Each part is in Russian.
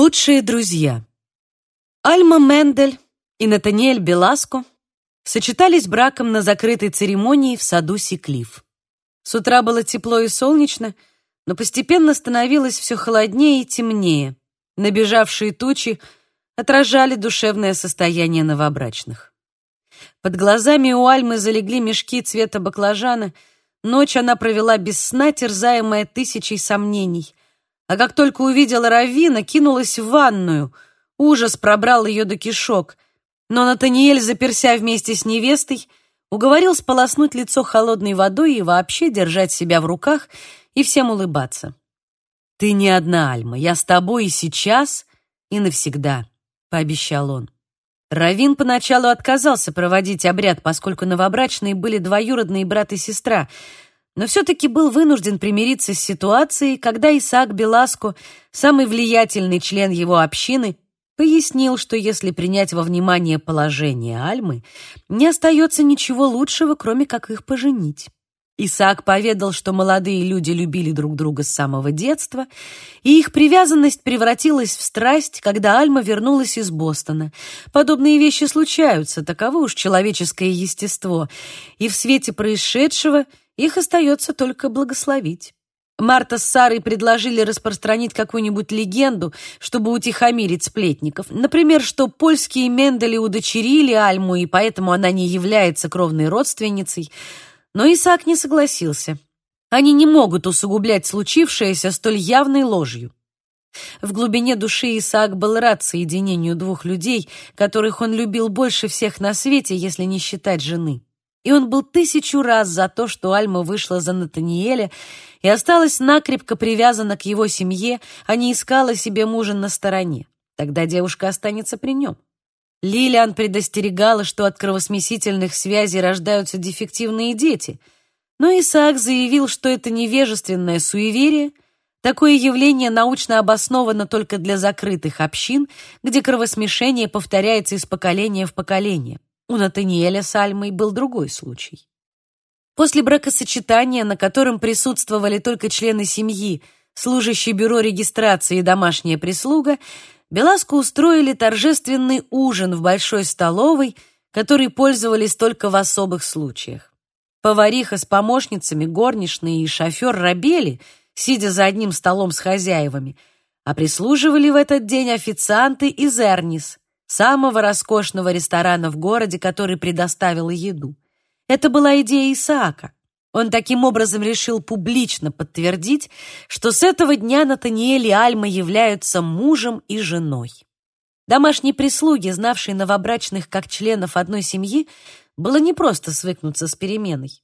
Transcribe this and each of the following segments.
Лучшие друзья. Альма Мендель и Натаниэль Беласко сочетались браком на закрытой церемонии в саду Секлиф. С утра было тепло и солнечно, но постепенно становилось все холоднее и темнее. Набежавшие тучи отражали душевное состояние новобрачных. Под глазами у Альмы залегли мешки цвета баклажана. Ночь она провела без сна, терзаемая тысячей сомнений. А как только увидела Равина, кинулась в ванную. Ужас пробрал ее до кишок. Но Натаниэль, заперся вместе с невестой, уговорил сполоснуть лицо холодной водой и вообще держать себя в руках и всем улыбаться. «Ты не одна, Альма, я с тобой и сейчас, и навсегда», — пообещал он. Равин поначалу отказался проводить обряд, поскольку новобрачные были двоюродные брат и сестра — но все-таки был вынужден примириться с ситуацией, когда Исаак Беласко, самый влиятельный член его общины, пояснил, что если принять во внимание положение Альмы, не остается ничего лучшего, кроме как их поженить. Исаак поведал, что молодые люди любили друг друга с самого детства, и их привязанность превратилась в страсть, когда Альма вернулась из Бостона. Подобные вещи случаются, таково уж человеческое естество, и в свете происшедшего – их остается только благословить. Марта с Сарой предложили распространить какую-нибудь легенду, чтобы утихомирить сплетников. Например, что польские Мендели удочерили Альму, и поэтому она не является кровной родственницей. Но Исаак не согласился. Они не могут усугублять случившееся столь явной ложью. В глубине души Исаак был рад соединению двух людей, которых он любил больше всех на свете, если не считать жены и он был тысячу раз за то, что Альма вышла за Натаниэля и осталась накрепко привязана к его семье, а не искала себе мужа на стороне. Тогда девушка останется при нем. Лилиан предостерегала, что от кровосмесительных связей рождаются дефективные дети, но Исаак заявил, что это невежественное суеверие, такое явление научно обосновано только для закрытых общин, где кровосмешение повторяется из поколения в поколение. У Натаниэля с Альмой был другой случай. После бракосочетания, на котором присутствовали только члены семьи, служащий бюро регистрации и домашняя прислуга, Беласку устроили торжественный ужин в большой столовой, которой пользовались только в особых случаях. Повариха с помощницами, горничные и шофер рабели, сидя за одним столом с хозяевами, а прислуживали в этот день официанты из Эрнис, самого роскошного ресторана в городе, который предоставил еду. Это была идея Исаака. Он таким образом решил публично подтвердить, что с этого дня Натаниэль и Альма являются мужем и женой. Домашней прислуги, знавшей новобрачных как членов одной семьи, было непросто свыкнуться с переменой.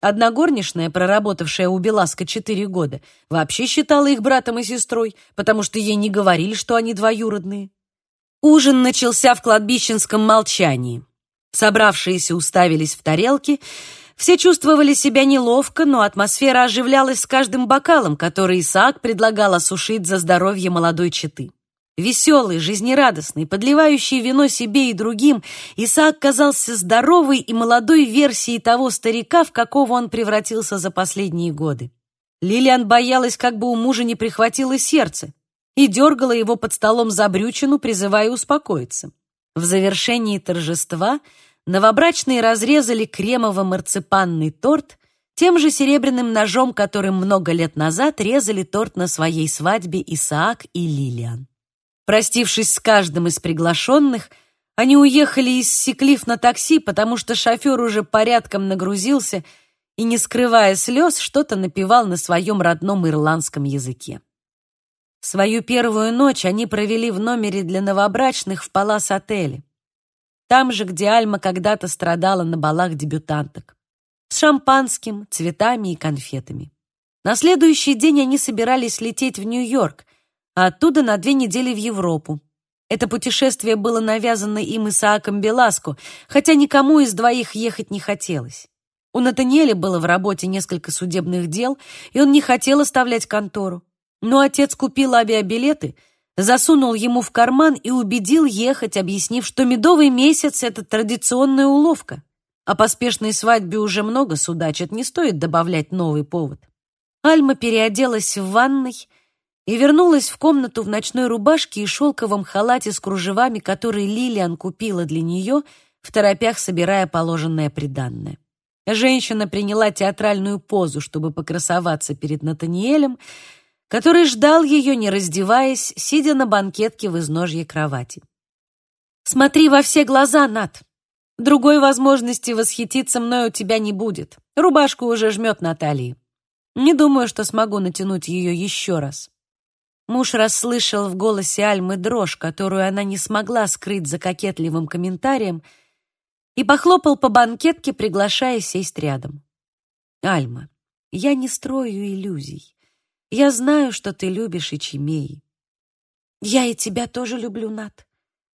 Одна горничная, проработавшая у Беласка четыре года, вообще считала их братом и сестрой, потому что ей не говорили, что они двоюродные. Ужин начался в кладбищенском молчании. Собравшиеся уставились в тарелки. Все чувствовали себя неловко, но атмосфера оживлялась с каждым бокалом, который Исаак предлагал осушить за здоровье молодой четы. Веселый, жизнерадостный, подливающий вино себе и другим, Исаак казался здоровой и молодой версией того старика, в какого он превратился за последние годы. Лилиан боялась, как бы у мужа не прихватило сердце и дергала его под столом за брючину, призывая успокоиться. В завершении торжества новобрачные разрезали кремово-марципанный торт тем же серебряным ножом, которым много лет назад резали торт на своей свадьбе Исаак и Лилиан. Простившись с каждым из приглашенных, они уехали из Секлиф на такси, потому что шофер уже порядком нагрузился и, не скрывая слез, что-то напевал на своем родном ирландском языке. Свою первую ночь они провели в номере для новобрачных в Палас-отеле. Там же, где Альма когда-то страдала на балах дебютанток. С шампанским, цветами и конфетами. На следующий день они собирались лететь в Нью-Йорк, а оттуда на две недели в Европу. Это путешествие было навязано им Исааком Беласко, хотя никому из двоих ехать не хотелось. У Натаниэля было в работе несколько судебных дел, и он не хотел оставлять контору. Но отец купил авиабилеты, засунул ему в карман и убедил ехать, объяснив, что медовый месяц — это традиционная уловка. О поспешной свадьбе уже много судачат, не стоит добавлять новый повод. Альма переоделась в ванной и вернулась в комнату в ночной рубашке и шелковом халате с кружевами, который Лилиан купила для нее, в торопях собирая положенное приданное. Женщина приняла театральную позу, чтобы покрасоваться перед Натаниэлем, который ждал ее, не раздеваясь, сидя на банкетке в изножье кровати. «Смотри во все глаза, Нат. Другой возможности восхититься мной у тебя не будет. Рубашку уже жмет Натальи. Не думаю, что смогу натянуть ее еще раз». Муж расслышал в голосе Альмы дрожь, которую она не смогла скрыть за кокетливым комментарием, и похлопал по банкетке, приглашая сесть рядом. «Альма, я не строю иллюзий. Я знаю, что ты любишь Ичимеи. Я и тебя тоже люблю, Нат.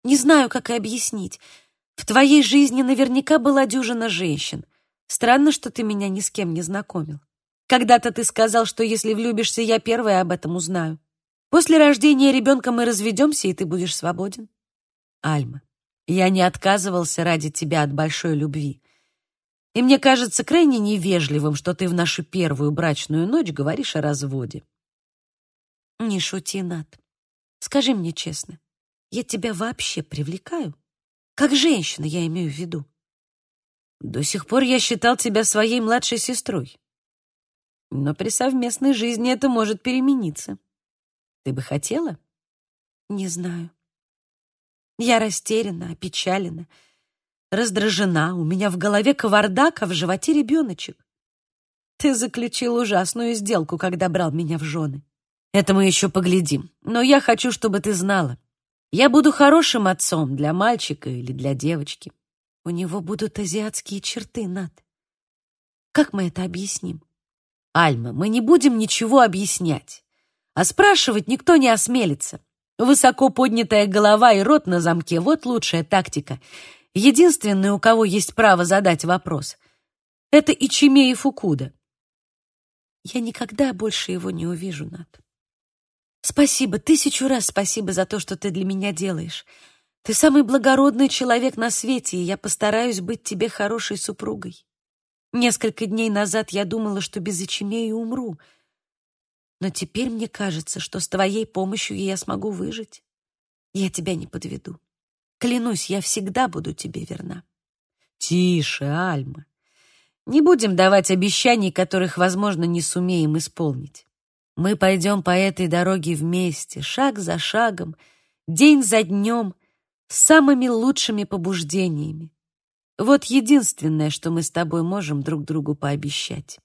Не знаю, как и объяснить. В твоей жизни наверняка была дюжина женщин. Странно, что ты меня ни с кем не знакомил. Когда-то ты сказал, что если влюбишься, я первая об этом узнаю. После рождения ребенка мы разведемся, и ты будешь свободен. Альма, я не отказывался ради тебя от большой любви. И мне кажется крайне невежливым, что ты в нашу первую брачную ночь говоришь о разводе. Не шути, Над. Скажи мне честно, я тебя вообще привлекаю? Как женщина, я имею в виду. До сих пор я считал тебя своей младшей сестрой. Но при совместной жизни это может перемениться. Ты бы хотела? Не знаю. Я растеряна, опечалена, раздражена. У меня в голове кавардак, а в животе ребеночек. Ты заключил ужасную сделку, когда брал меня в жены. Это мы еще поглядим. Но я хочу, чтобы ты знала. Я буду хорошим отцом для мальчика или для девочки. У него будут азиатские черты, Над. Как мы это объясним? Альма, мы не будем ничего объяснять. А спрашивать никто не осмелится. Высоко поднятая голова и рот на замке — вот лучшая тактика. Единственный, у кого есть право задать вопрос, — это Ичимеи Фукуда. Я никогда больше его не увижу, Над. Спасибо, тысячу раз спасибо за то, что ты для меня делаешь. Ты самый благородный человек на свете, и я постараюсь быть тебе хорошей супругой. Несколько дней назад я думала, что без Ичимеи умру — но теперь мне кажется, что с твоей помощью я смогу выжить. Я тебя не подведу. Клянусь, я всегда буду тебе верна. Тише, Альма. Не будем давать обещаний, которых, возможно, не сумеем исполнить. Мы пойдем по этой дороге вместе, шаг за шагом, день за днем, с самыми лучшими побуждениями. Вот единственное, что мы с тобой можем друг другу пообещать.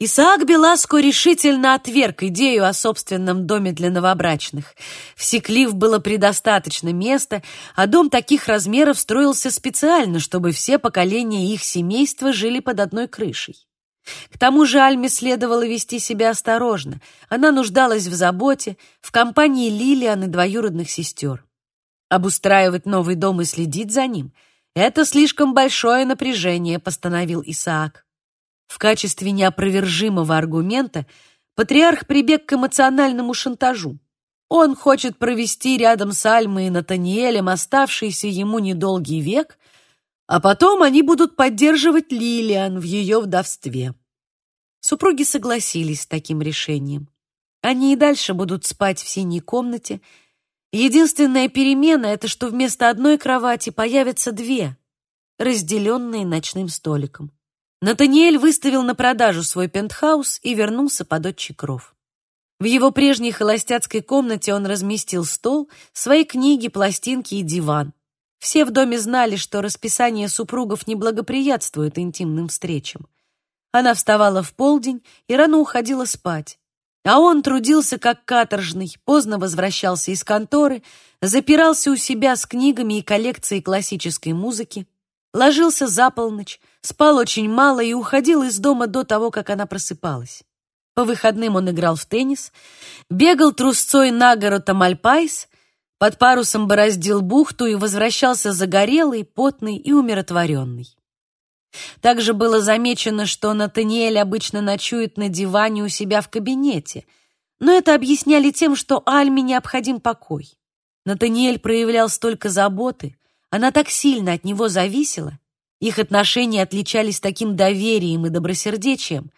Исаак Беласко решительно отверг идею о собственном доме для новобрачных. В Секлив было предостаточно места, а дом таких размеров строился специально, чтобы все поколения их семейства жили под одной крышей. К тому же Альме следовало вести себя осторожно. Она нуждалась в заботе, в компании Лилиан и двоюродных сестер. Обустраивать новый дом и следить за ним — это слишком большое напряжение, постановил Исаак. В качестве неопровержимого аргумента патриарх прибег к эмоциональному шантажу. Он хочет провести рядом с Альмой и Натаниэлем оставшийся ему недолгий век, а потом они будут поддерживать Лилиан в ее вдовстве. Супруги согласились с таким решением. Они и дальше будут спать в синей комнате. Единственная перемена — это что вместо одной кровати появятся две, разделенные ночным столиком. Натаниэль выставил на продажу свой пентхаус и вернулся под отчий кров. В его прежней холостяцкой комнате он разместил стол, свои книги, пластинки и диван. Все в доме знали, что расписание супругов не благоприятствует интимным встречам. Она вставала в полдень и рано уходила спать. А он трудился как каторжный, поздно возвращался из конторы, запирался у себя с книгами и коллекцией классической музыки, ложился за полночь, спал очень мало и уходил из дома до того, как она просыпалась. По выходным он играл в теннис, бегал трусцой на гору Тамальпайс, под парусом бороздил бухту и возвращался загорелый, потный и умиротворенный. Также было замечено, что Натаниэль обычно ночует на диване у себя в кабинете, но это объясняли тем, что Альме необходим покой. Натаниэль проявлял столько заботы, она так сильно от него зависела, их отношения отличались таким доверием и добросердечием,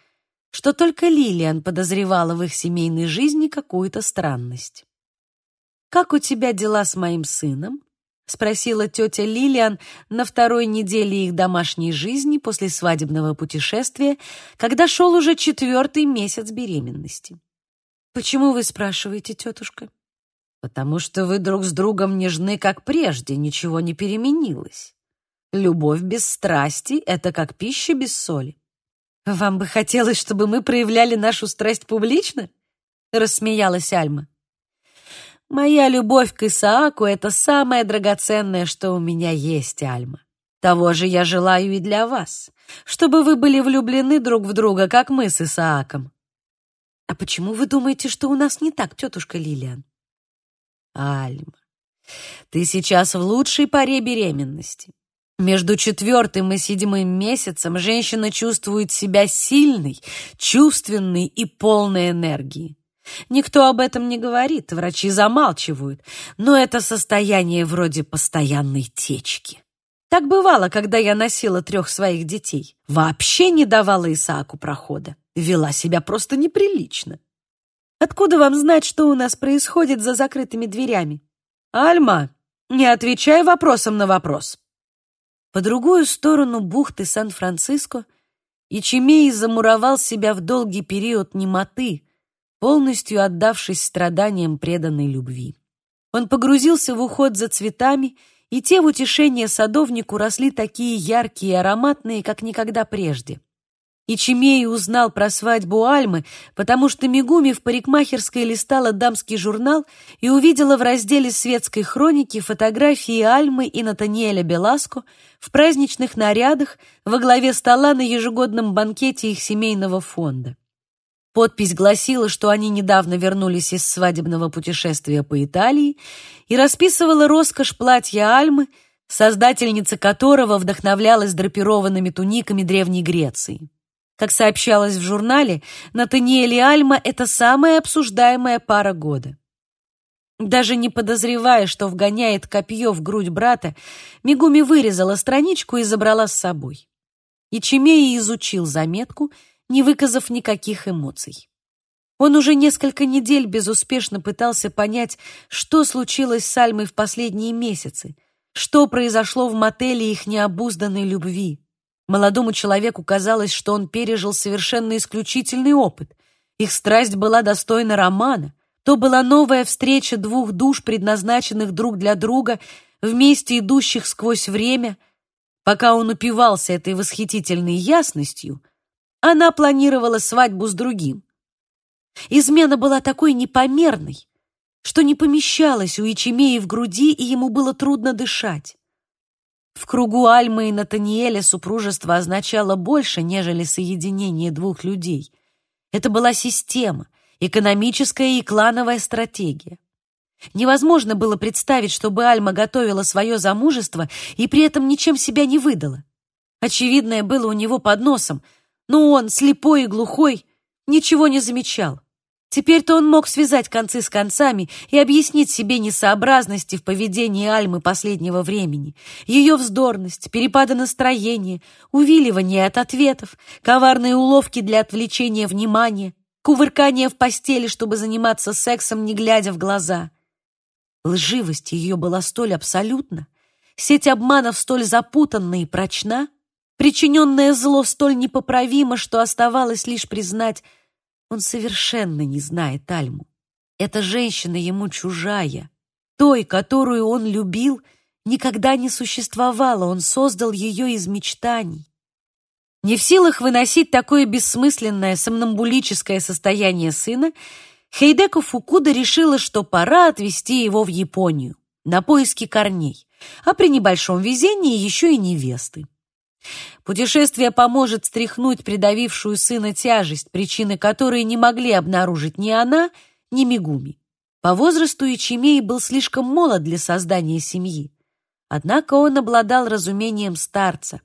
что только Лилиан подозревала в их семейной жизни какую-то странность. «Как у тебя дела с моим сыном?» — спросила тетя Лилиан на второй неделе их домашней жизни после свадебного путешествия, когда шел уже четвертый месяц беременности. «Почему вы спрашиваете, тетушка?» «Потому что вы друг с другом нежны, как прежде, ничего не переменилось. Любовь без страсти — это как пища без соли». «Вам бы хотелось, чтобы мы проявляли нашу страсть публично?» — рассмеялась Альма. Моя любовь к Исааку — это самое драгоценное, что у меня есть, Альма. Того же я желаю и для вас, чтобы вы были влюблены друг в друга, как мы с Исааком. А почему вы думаете, что у нас не так, тетушка Лилиан? Альма, ты сейчас в лучшей паре беременности. Между четвертым и седьмым месяцем женщина чувствует себя сильной, чувственной и полной энергии. Никто об этом не говорит, врачи замалчивают, но это состояние вроде постоянной течки. Так бывало, когда я носила трех своих детей. Вообще не давала Исааку прохода. Вела себя просто неприлично. Откуда вам знать, что у нас происходит за закрытыми дверями? Альма, не отвечай вопросом на вопрос. По другую сторону бухты Сан-Франциско Ичимей замуровал себя в долгий период немоты, полностью отдавшись страданиям преданной любви. Он погрузился в уход за цветами, и те в утешение садовнику росли такие яркие и ароматные, как никогда прежде. И Чимей узнал про свадьбу Альмы, потому что Мигуми в парикмахерской листала дамский журнал и увидела в разделе светской хроники фотографии Альмы и Натаниэля Беласко в праздничных нарядах во главе стола на ежегодном банкете их семейного фонда. Подпись гласила, что они недавно вернулись из свадебного путешествия по Италии и расписывала роскошь платья Альмы, создательница которого вдохновлялась драпированными туниками Древней Греции. Как сообщалось в журнале, Натаниэль и Альма — это самая обсуждаемая пара года. Даже не подозревая, что вгоняет копье в грудь брата, Мигуми вырезала страничку и забрала с собой. Ичимеи изучил заметку — не выказав никаких эмоций. Он уже несколько недель безуспешно пытался понять, что случилось с Альмой в последние месяцы, что произошло в мотеле их необузданной любви. Молодому человеку казалось, что он пережил совершенно исключительный опыт. Их страсть была достойна романа. То была новая встреча двух душ, предназначенных друг для друга, вместе идущих сквозь время. Пока он упивался этой восхитительной ясностью — она планировала свадьбу с другим. Измена была такой непомерной, что не помещалась у Ичимеи в груди, и ему было трудно дышать. В кругу Альмы и Натаниэля супружество означало больше, нежели соединение двух людей. Это была система, экономическая и клановая стратегия. Невозможно было представить, чтобы Альма готовила свое замужество и при этом ничем себя не выдала. Очевидное было у него под носом — но он, слепой и глухой, ничего не замечал. Теперь-то он мог связать концы с концами и объяснить себе несообразности в поведении Альмы последнего времени, ее вздорность, перепады настроения, увиливание от ответов, коварные уловки для отвлечения внимания, кувыркание в постели, чтобы заниматься сексом, не глядя в глаза. Лживость ее была столь абсолютна, сеть обманов столь запутанна и прочна, Причиненное зло столь непоправимо, что оставалось лишь признать, он совершенно не знает Альму. Эта женщина ему чужая. Той, которую он любил, никогда не существовало, он создал ее из мечтаний. Не в силах выносить такое бессмысленное сомнамбулическое состояние сына, Хейдеко Фукуда решила, что пора отвезти его в Японию на поиски корней, а при небольшом везении еще и невесты. Путешествие поможет стряхнуть придавившую сына тяжесть, причины которой не могли обнаружить ни она, ни Мигуми. По возрасту Ичимей был слишком молод для создания семьи. Однако он обладал разумением старца.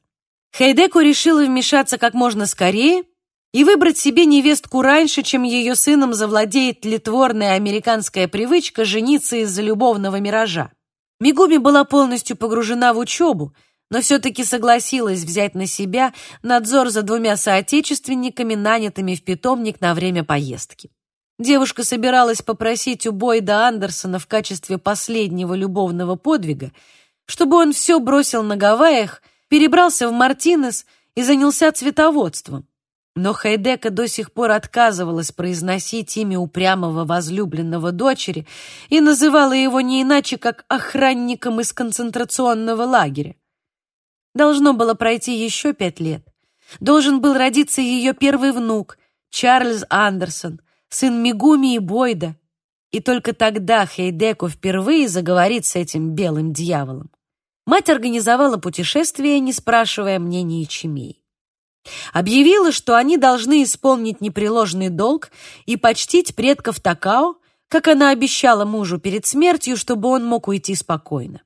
Хейдеку решила вмешаться как можно скорее и выбрать себе невестку раньше, чем ее сыном завладеет тлетворная американская привычка жениться из-за любовного миража. Мигуми была полностью погружена в учебу, но все-таки согласилась взять на себя надзор за двумя соотечественниками, нанятыми в питомник на время поездки. Девушка собиралась попросить у Бойда Андерсона в качестве последнего любовного подвига, чтобы он все бросил на Гавайях, перебрался в Мартинес и занялся цветоводством. Но Хайдека до сих пор отказывалась произносить имя упрямого возлюбленного дочери и называла его не иначе, как охранником из концентрационного лагеря. Должно было пройти еще пять лет. Должен был родиться ее первый внук, Чарльз Андерсон, сын Мигуми и Бойда. И только тогда Хейдеку впервые заговорит с этим белым дьяволом. Мать организовала путешествие, не спрашивая мнения Чимей объявила, что они должны исполнить непреложный долг и почтить предков Такао, как она обещала мужу перед смертью, чтобы он мог уйти спокойно.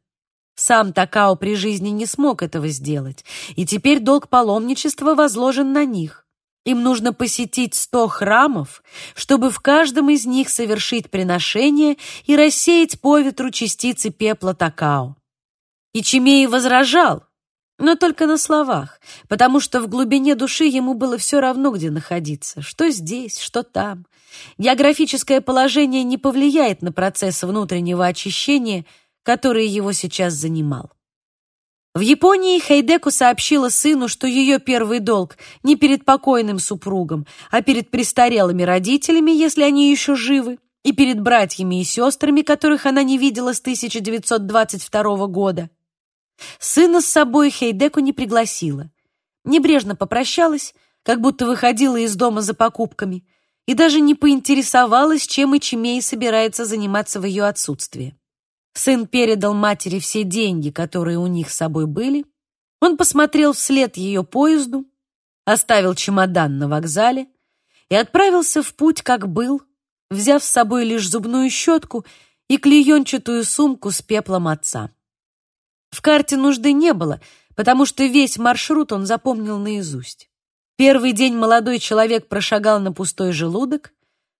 Сам Такао при жизни не смог этого сделать, и теперь долг паломничества возложен на них. Им нужно посетить сто храмов, чтобы в каждом из них совершить приношение и рассеять по ветру частицы пепла Такао. Ичимей возражал, но только на словах, потому что в глубине души ему было все равно, где находиться, что здесь, что там. Географическое положение не повлияет на процесс внутреннего очищения, который его сейчас занимал. В Японии Хейдеку сообщила сыну, что ее первый долг не перед покойным супругом, а перед престарелыми родителями, если они еще живы, и перед братьями и сестрами, которых она не видела с 1922 года. Сына с собой Хейдеку не пригласила. Небрежно попрощалась, как будто выходила из дома за покупками, и даже не поинтересовалась, чем Ичимей собирается заниматься в ее отсутствие. Сын передал матери все деньги, которые у них с собой были. Он посмотрел вслед ее поезду, оставил чемодан на вокзале и отправился в путь, как был, взяв с собой лишь зубную щетку и клеенчатую сумку с пеплом отца. В карте нужды не было, потому что весь маршрут он запомнил наизусть. Первый день молодой человек прошагал на пустой желудок,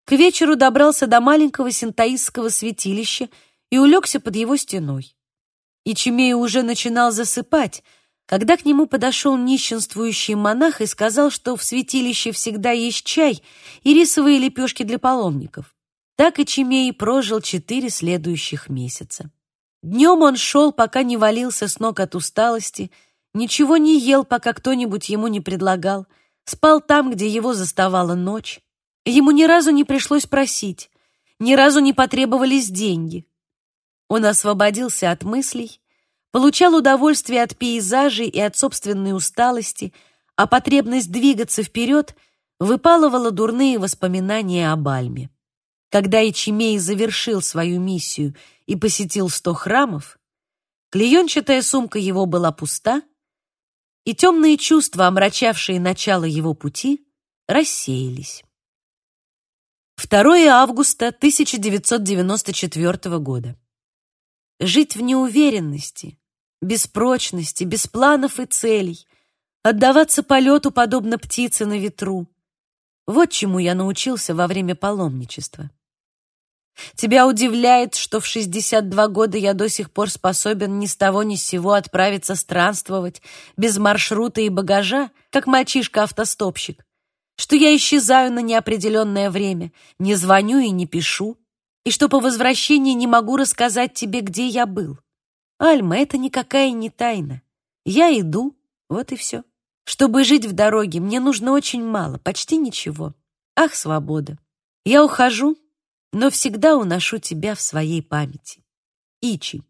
к вечеру добрался до маленького синтаистского святилища и улегся под его стеной. Ичимей уже начинал засыпать, когда к нему подошел нищенствующий монах и сказал, что в святилище всегда есть чай и рисовые лепешки для паломников. Так Ичимей прожил четыре следующих месяца. Днем он шел, пока не валился с ног от усталости, ничего не ел, пока кто-нибудь ему не предлагал, спал там, где его заставала ночь. Ему ни разу не пришлось просить, ни разу не потребовались деньги. Он освободился от мыслей, получал удовольствие от пейзажей и от собственной усталости, а потребность двигаться вперед выпалывала дурные воспоминания об Альме. Когда Ичимей завершил свою миссию и посетил сто храмов, клеенчатая сумка его была пуста, и темные чувства, омрачавшие начало его пути, рассеялись. 2 августа 1994 года. Жить в неуверенности, без прочности, без планов и целей, отдаваться полету, подобно птице на ветру. Вот чему я научился во время паломничества. Тебя удивляет, что в 62 года я до сих пор способен ни с того ни с сего отправиться странствовать, без маршрута и багажа, как мальчишка-автостопщик, что я исчезаю на неопределенное время, не звоню и не пишу, и что по возвращении не могу рассказать тебе, где я был. Альма, это никакая не тайна. Я иду, вот и все. Чтобы жить в дороге, мне нужно очень мало, почти ничего. Ах, свобода! Я ухожу, но всегда уношу тебя в своей памяти. Ичи.